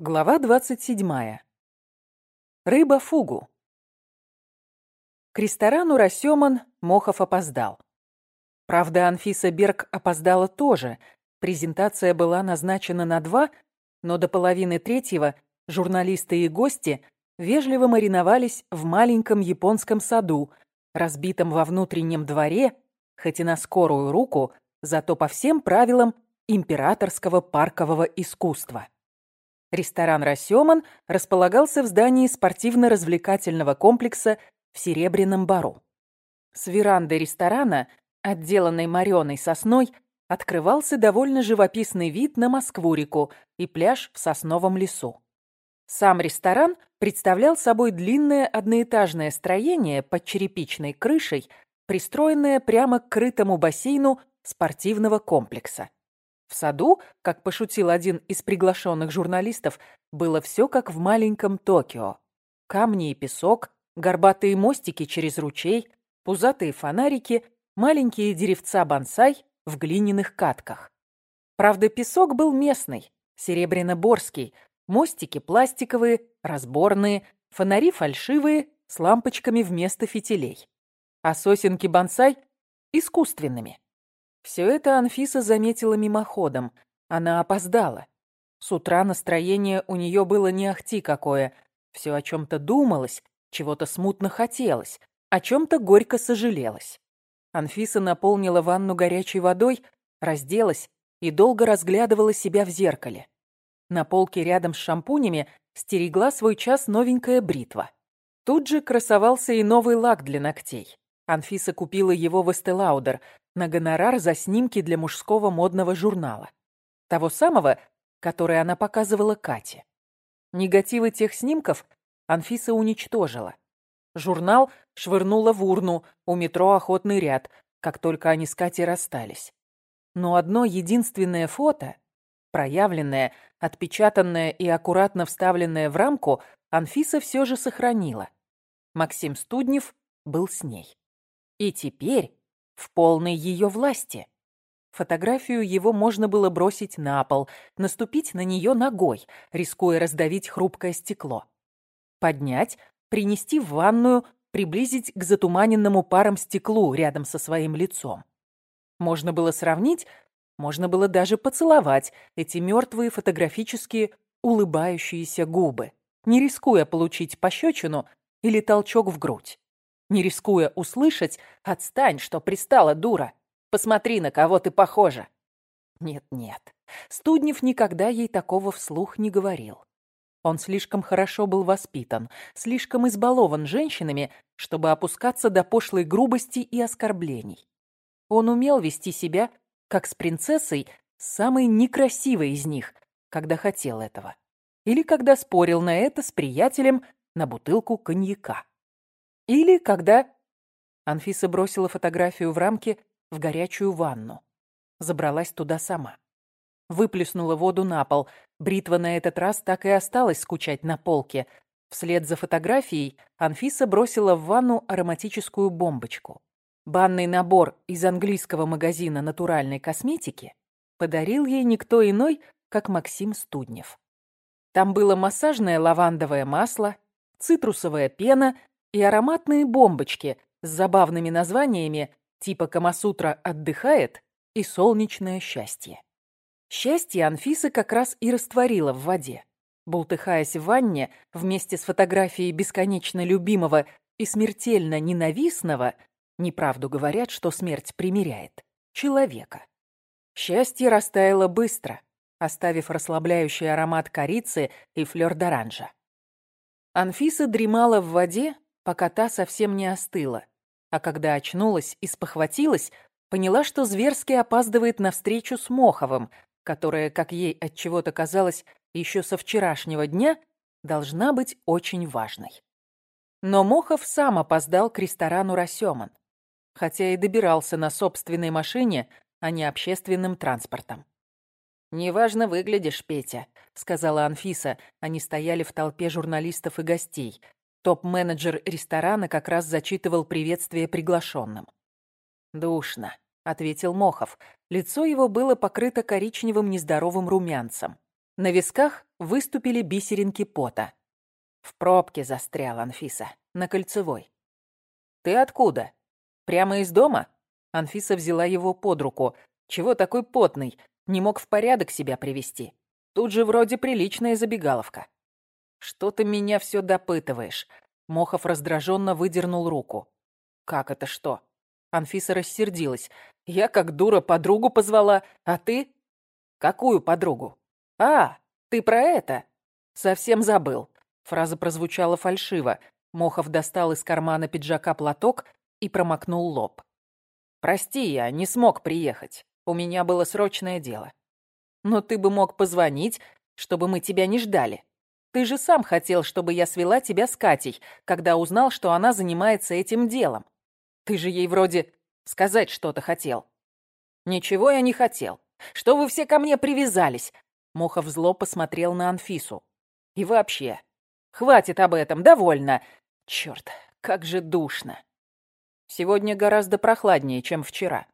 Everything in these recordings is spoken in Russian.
Глава 27. Рыба фугу. К ресторану Рассёман Мохов опоздал. Правда, Анфиса Берг опоздала тоже. Презентация была назначена на два, но до половины третьего журналисты и гости вежливо мариновались в маленьком японском саду, разбитом во внутреннем дворе, хоть и на скорую руку, зато по всем правилам императорского паркового искусства. Ресторан «Рассёман» располагался в здании спортивно-развлекательного комплекса в Серебряном Бару. С веранды ресторана, отделанной морёной сосной, открывался довольно живописный вид на Москву-реку и пляж в сосновом лесу. Сам ресторан представлял собой длинное одноэтажное строение под черепичной крышей, пристроенное прямо к крытому бассейну спортивного комплекса. В саду, как пошутил один из приглашенных журналистов, было все как в маленьком Токио. Камни и песок, горбатые мостики через ручей, пузатые фонарики, маленькие деревца бонсай в глиняных катках. Правда, песок был местный, серебряно-борский, мостики пластиковые, разборные, фонари фальшивые, с лампочками вместо фитилей. А сосенки бонсай — искусственными. Все это Анфиса заметила мимоходом. Она опоздала. С утра настроение у нее было не ахти какое. Все о чем-то думалось, чего-то смутно хотелось, о чем-то горько сожалелось. Анфиса наполнила ванну горячей водой, разделась и долго разглядывала себя в зеркале. На полке рядом с шампунями стерегла свой час новенькая бритва. Тут же красовался и новый лак для ногтей. Анфиса купила его в Эстелаудер на гонорар за снимки для мужского модного журнала. Того самого, который она показывала Кате. Негативы тех снимков Анфиса уничтожила. Журнал швырнула в урну у метро «Охотный ряд», как только они с Катей расстались. Но одно единственное фото, проявленное, отпечатанное и аккуратно вставленное в рамку, Анфиса все же сохранила. Максим Студнев был с ней. И теперь в полной ее власти. Фотографию его можно было бросить на пол, наступить на нее ногой, рискуя раздавить хрупкое стекло. Поднять, принести в ванную, приблизить к затуманенному паром стеклу рядом со своим лицом. Можно было сравнить, можно было даже поцеловать эти мертвые фотографические улыбающиеся губы, не рискуя получить пощечину или толчок в грудь не рискуя услышать «Отстань, что пристала, дура! Посмотри, на кого ты похожа!» Нет-нет, Студнев никогда ей такого вслух не говорил. Он слишком хорошо был воспитан, слишком избалован женщинами, чтобы опускаться до пошлой грубости и оскорблений. Он умел вести себя, как с принцессой, самой некрасивой из них, когда хотел этого. Или когда спорил на это с приятелем на бутылку коньяка. Или когда... Анфиса бросила фотографию в рамке в горячую ванну. Забралась туда сама. Выплюснула воду на пол. Бритва на этот раз так и осталась скучать на полке. Вслед за фотографией Анфиса бросила в ванну ароматическую бомбочку. Банный набор из английского магазина натуральной косметики подарил ей никто иной, как Максим Студнев. Там было массажное лавандовое масло, цитрусовая пена и ароматные бомбочки с забавными названиями типа «Камасутра отдыхает» и «Солнечное счастье». Счастье Анфиса как раз и растворила в воде. Бултыхаясь в ванне вместе с фотографией бесконечно любимого и смертельно ненавистного, неправду говорят, что смерть примиряет, человека. Счастье растаяло быстро, оставив расслабляющий аромат корицы и флёр-д'оранжа. Анфиса дремала в воде, пока та совсем не остыла. А когда очнулась и спохватилась, поняла, что зверски опаздывает на встречу с Моховым, которая, как ей от чего-то казалось, еще со вчерашнего дня должна быть очень важной. Но Мохов сам опоздал к ресторану «Рассёман», хотя и добирался на собственной машине, а не общественным транспортом. «Неважно выглядишь, Петя», — сказала Анфиса. Они стояли в толпе журналистов и гостей. Топ-менеджер ресторана как раз зачитывал приветствие приглашенным. «Душно», — ответил Мохов. Лицо его было покрыто коричневым нездоровым румянцем. На висках выступили бисеринки пота. В пробке застрял Анфиса, на кольцевой. «Ты откуда? Прямо из дома?» Анфиса взяла его под руку. «Чего такой потный? Не мог в порядок себя привести. Тут же вроде приличная забегаловка». «Что ты меня все допытываешь?» Мохов раздраженно выдернул руку. «Как это что?» Анфиса рассердилась. «Я как дура подругу позвала, а ты?» «Какую подругу?» «А, ты про это?» «Совсем забыл». Фраза прозвучала фальшиво. Мохов достал из кармана пиджака платок и промокнул лоб. «Прости, я не смог приехать. У меня было срочное дело. Но ты бы мог позвонить, чтобы мы тебя не ждали. Ты же сам хотел, чтобы я свела тебя с Катей, когда узнал, что она занимается этим делом. Ты же ей вроде сказать что-то хотел». «Ничего я не хотел. Что вы все ко мне привязались?» Мохов зло посмотрел на Анфису. «И вообще, хватит об этом, довольно. Черт, как же душно. Сегодня гораздо прохладнее, чем вчера.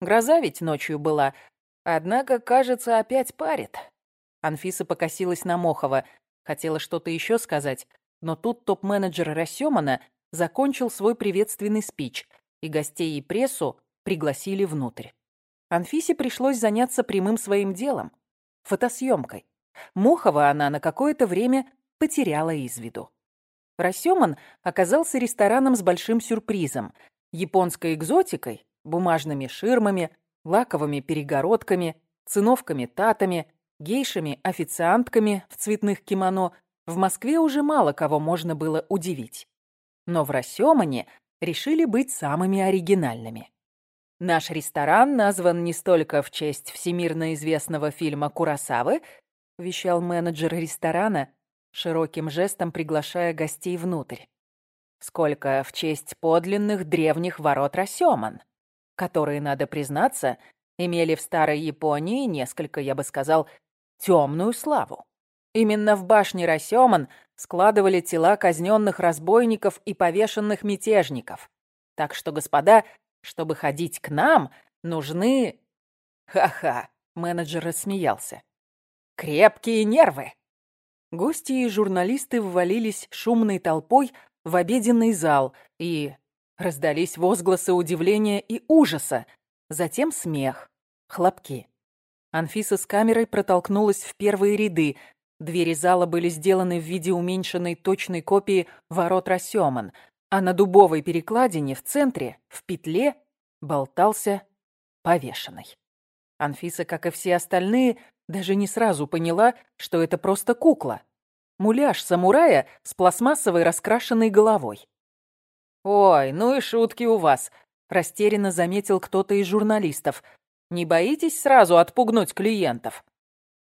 Гроза ведь ночью была, однако, кажется, опять парит». Анфиса покосилась на Мохова, хотела что-то еще сказать, но тут топ-менеджер Рассемана закончил свой приветственный спич, и гостей и прессу пригласили внутрь. Анфисе пришлось заняться прямым своим делом — фотосъемкой. Мохова она на какое-то время потеряла из виду. Рассеман оказался рестораном с большим сюрпризом — японской экзотикой, бумажными ширмами, лаковыми перегородками, циновками-татами, гейшами-официантками в цветных кимоно в Москве уже мало кого можно было удивить. Но в Рассемане решили быть самыми оригинальными. Наш ресторан назван не столько в честь всемирно известного фильма «Курасавы», вещал менеджер ресторана, широким жестом приглашая гостей внутрь, сколько в честь подлинных древних ворот Расёман, которые, надо признаться, имели в старой Японии несколько, я бы сказал, темную славу. Именно в башне Расёман складывали тела казненных разбойников и повешенных мятежников. Так что, господа, чтобы ходить к нам, нужны... Ха-ха, менеджер рассмеялся. Крепкие нервы. Гости и журналисты ввалились шумной толпой в обеденный зал, и раздались возгласы удивления и ужаса, затем смех, хлопки. Анфиса с камерой протолкнулась в первые ряды. Двери зала были сделаны в виде уменьшенной точной копии ворот Рассёман — а на дубовой перекладине в центре, в петле, болтался повешенный. Анфиса, как и все остальные, даже не сразу поняла, что это просто кукла. Муляж самурая с пластмассовой раскрашенной головой. «Ой, ну и шутки у вас», — растерянно заметил кто-то из журналистов. «Не боитесь сразу отпугнуть клиентов?»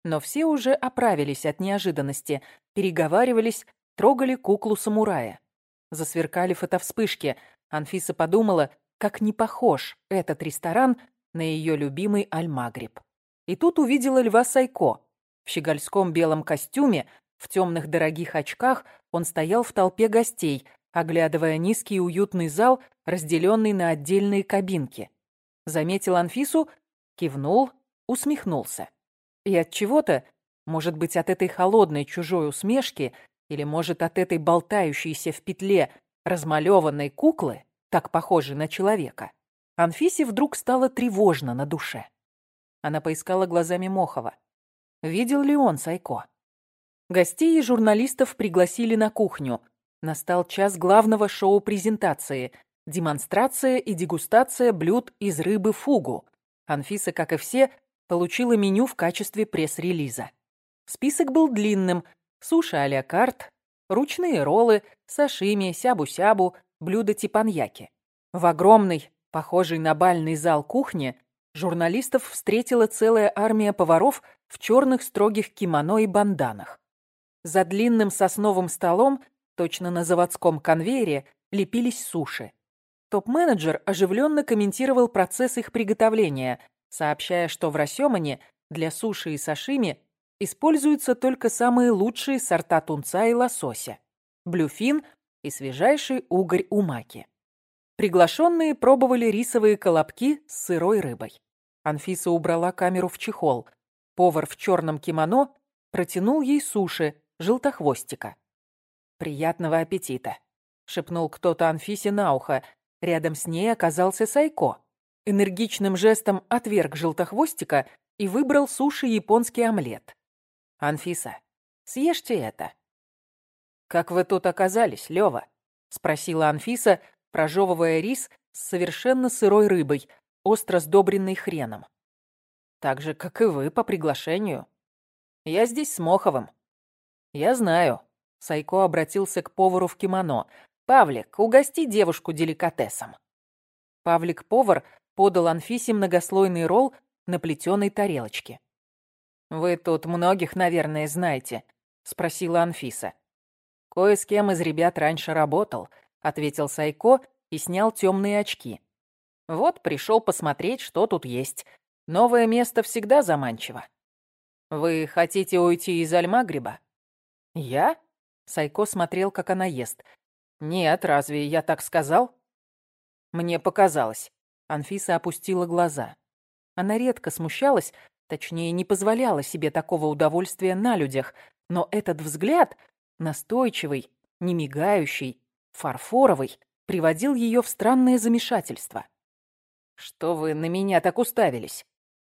Но все уже оправились от неожиданности, переговаривались, трогали куклу самурая. Засверкали фотовспышки. Анфиса подумала, как не похож этот ресторан на ее любимый Альмагриб. И тут увидела Льва Сайко. В щегольском белом костюме, в темных дорогих очках он стоял в толпе гостей, оглядывая низкий уютный зал, разделенный на отдельные кабинки. Заметил Анфису, кивнул, усмехнулся. И от чего-то, может быть, от этой холодной чужой усмешки, или, может, от этой болтающейся в петле размалеванной куклы, так похожей на человека, Анфисе вдруг стало тревожно на душе. Она поискала глазами Мохова. Видел ли он Сайко? Гостей и журналистов пригласили на кухню. Настал час главного шоу-презентации – демонстрация и дегустация блюд из рыбы фугу. Анфиса, как и все, получила меню в качестве пресс-релиза. Список был длинным – Суши а-ля карт, ручные роллы, сашими, сябу-сябу, блюда типаньяки. В огромный, похожий на бальный зал кухни, журналистов встретила целая армия поваров в черных строгих кимоно и банданах. За длинным сосновым столом, точно на заводском конвейере, лепились суши. Топ-менеджер оживленно комментировал процесс их приготовления, сообщая, что в Рассемане для суши и сашими используются только самые лучшие сорта тунца и лосося, блюфин и свежайший угорь умаки. Приглашенные пробовали рисовые колобки с сырой рыбой. Анфиса убрала камеру в чехол. Повар в черном кимоно протянул ей суши, желтохвостика. «Приятного аппетита!» — шепнул кто-то Анфисе на ухо. Рядом с ней оказался Сайко. Энергичным жестом отверг желтохвостика и выбрал суши японский омлет. «Анфиса, съешьте это». «Как вы тут оказались, Лёва?» — спросила Анфиса, прожевывая рис с совершенно сырой рыбой, остро сдобренной хреном. «Так же, как и вы, по приглашению. Я здесь с Моховым». «Я знаю», — Сайко обратился к повару в кимоно. «Павлик, угости девушку деликатесом». Павлик-повар подал Анфисе многослойный ролл на плетеной тарелочке. «Вы тут многих, наверное, знаете», — спросила Анфиса. «Кое с кем из ребят раньше работал», — ответил Сайко и снял темные очки. «Вот пришел посмотреть, что тут есть. Новое место всегда заманчиво». «Вы хотите уйти из Альмагриба?» «Я?» — Сайко смотрел, как она ест. «Нет, разве я так сказал?» «Мне показалось». Анфиса опустила глаза. Она редко смущалась, точнее, не позволяла себе такого удовольствия на людях, но этот взгляд, настойчивый, немигающий, фарфоровый, приводил ее в странное замешательство. «Что вы на меня так уставились?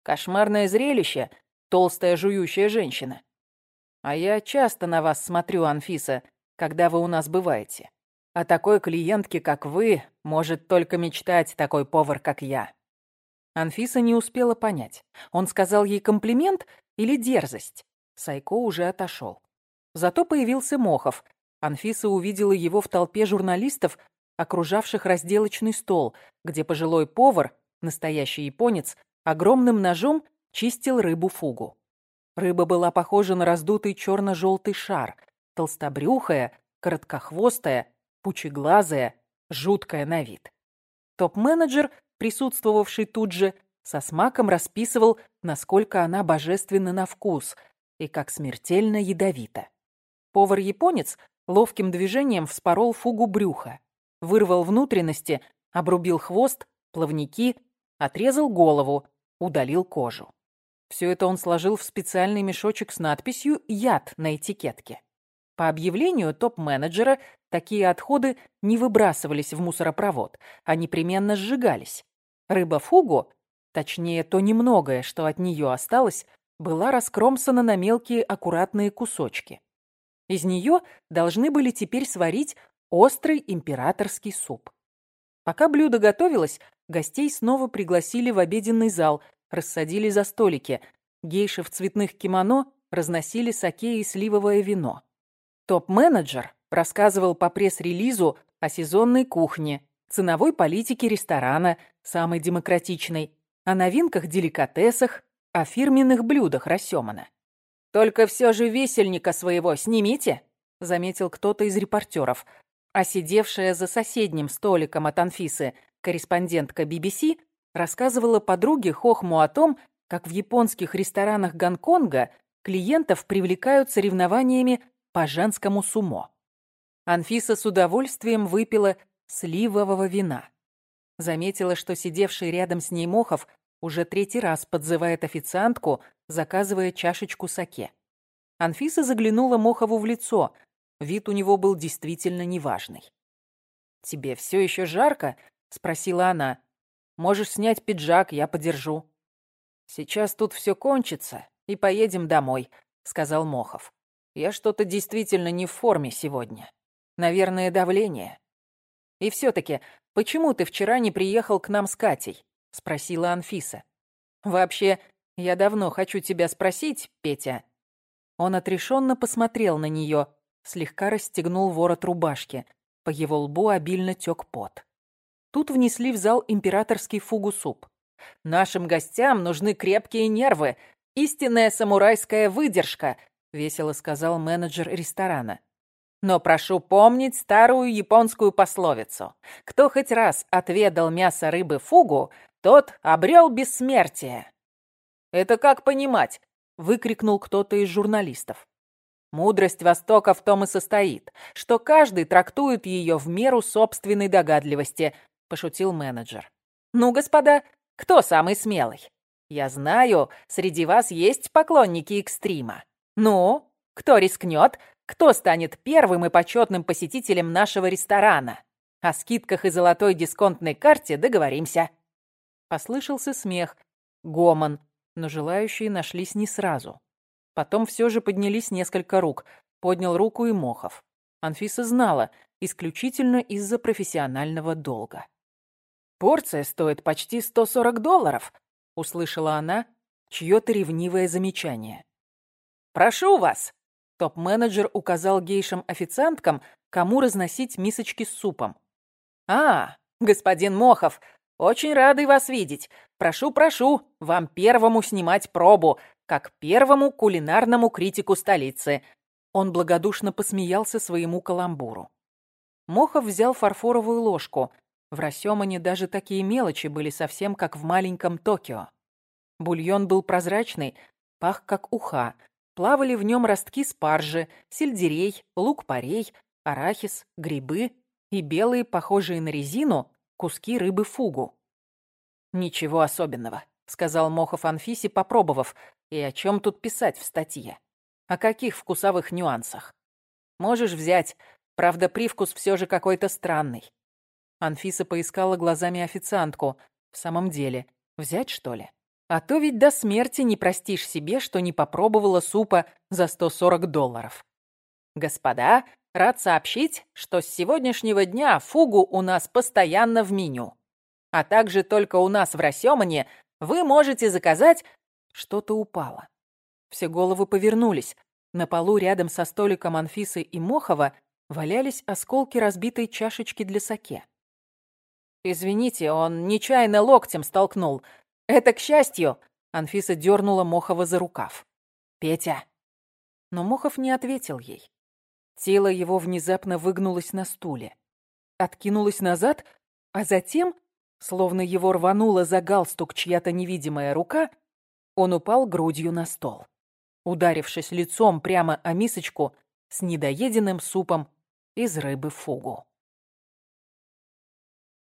Кошмарное зрелище, толстая жующая женщина. А я часто на вас смотрю, Анфиса, когда вы у нас бываете. О такой клиентке, как вы, может только мечтать такой повар, как я». Анфиса не успела понять, он сказал ей комплимент или дерзость. Сайко уже отошел. Зато появился Мохов, Анфиса увидела его в толпе журналистов, окружавших разделочный стол, где пожилой повар, настоящий японец, огромным ножом чистил рыбу-фугу. Рыба была похожа на раздутый черно-желтый шар, толстобрюхая, короткохвостая, пучеглазая, жуткая на вид. Топ-менеджер, присутствовавший тут же, со смаком расписывал, насколько она божественна на вкус и как смертельно ядовита. Повар-японец ловким движением вспорол фугу брюха, вырвал внутренности, обрубил хвост, плавники, отрезал голову, удалил кожу. Все это он сложил в специальный мешочек с надписью «Яд» на этикетке. По объявлению топ-менеджера такие отходы не выбрасывались в мусоропровод, а непременно сжигались. Рыба-фугу, точнее то немногое, что от нее осталось, была раскромсана на мелкие аккуратные кусочки. Из нее должны были теперь сварить острый императорский суп. Пока блюдо готовилось, гостей снова пригласили в обеденный зал, рассадили за столики. Гейши в цветных кимоно разносили саке и сливовое вино. Топ-менеджер рассказывал по пресс-релизу о сезонной кухне, ценовой политике ресторана, самой демократичной, о новинках-деликатесах, о фирменных блюдах Рассемана. «Только все же весельника своего снимите», — заметил кто-то из репортеров. А сидевшая за соседним столиком от Анфисы корреспондентка BBC рассказывала подруге Хохму о том, как в японских ресторанах Гонконга клиентов привлекают соревнованиями по женскому сумо. Анфиса с удовольствием выпила сливового вина. Заметила, что сидевший рядом с ней Мохов уже третий раз подзывает официантку, заказывая чашечку саке. Анфиса заглянула Мохову в лицо. Вид у него был действительно неважный. «Тебе все еще жарко?» — спросила она. «Можешь снять пиджак, я подержу». «Сейчас тут все кончится, и поедем домой», — сказал Мохов. «Я что-то действительно не в форме сегодня. Наверное, давление. И все-таки, почему ты вчера не приехал к нам с Катей?» — спросила Анфиса. «Вообще, я давно хочу тебя спросить, Петя». Он отрешенно посмотрел на нее, слегка расстегнул ворот рубашки. По его лбу обильно тек пот. Тут внесли в зал императорский фугу-суп. «Нашим гостям нужны крепкие нервы, истинная самурайская выдержка», весело сказал менеджер ресторана. Но прошу помнить старую японскую пословицу. Кто хоть раз отведал мясо рыбы фугу, тот обрел бессмертие. Это как понимать? Выкрикнул кто-то из журналистов. Мудрость Востока в том и состоит, что каждый трактует ее в меру собственной догадливости, пошутил менеджер. Ну, господа, кто самый смелый? Я знаю, среди вас есть поклонники экстрима. Ну, кто рискнет? Кто станет первым и почетным посетителем нашего ресторана? О скидках и золотой дисконтной карте договоримся». Послышался смех, гомон, но желающие нашлись не сразу. Потом все же поднялись несколько рук. Поднял руку и Мохов. Анфиса знала, исключительно из-за профессионального долга. «Порция стоит почти 140 долларов», — услышала она чье-то ревнивое замечание. «Прошу вас!» — топ-менеджер указал гейшам-официанткам, кому разносить мисочки с супом. «А, господин Мохов, очень рады вас видеть. Прошу, прошу, вам первому снимать пробу, как первому кулинарному критику столицы». Он благодушно посмеялся своему каламбуру. Мохов взял фарфоровую ложку. В Росёмане даже такие мелочи были совсем как в маленьком Токио. Бульон был прозрачный, пах как уха. Плавали в нем ростки спаржи, сельдерей, лук-порей, арахис, грибы и белые, похожие на резину, куски рыбы фугу. «Ничего особенного», — сказал Мохов Анфисе, попробовав. «И о чем тут писать в статье? О каких вкусовых нюансах? Можешь взять, правда, привкус все же какой-то странный». Анфиса поискала глазами официантку. «В самом деле, взять, что ли?» А то ведь до смерти не простишь себе, что не попробовала супа за 140 долларов. Господа, рад сообщить, что с сегодняшнего дня фугу у нас постоянно в меню. А также только у нас в Росёмане вы можете заказать... Что-то упало. Все головы повернулись. На полу рядом со столиком Анфисы и Мохова валялись осколки разбитой чашечки для саке. «Извините, он нечаянно локтем столкнул», «Это к счастью!» — Анфиса дернула Мохова за рукав. «Петя!» Но Мохов не ответил ей. Тело его внезапно выгнулось на стуле. Откинулось назад, а затем, словно его рванула за галстук чья-то невидимая рука, он упал грудью на стол, ударившись лицом прямо о мисочку с недоеденным супом из рыбы фугу.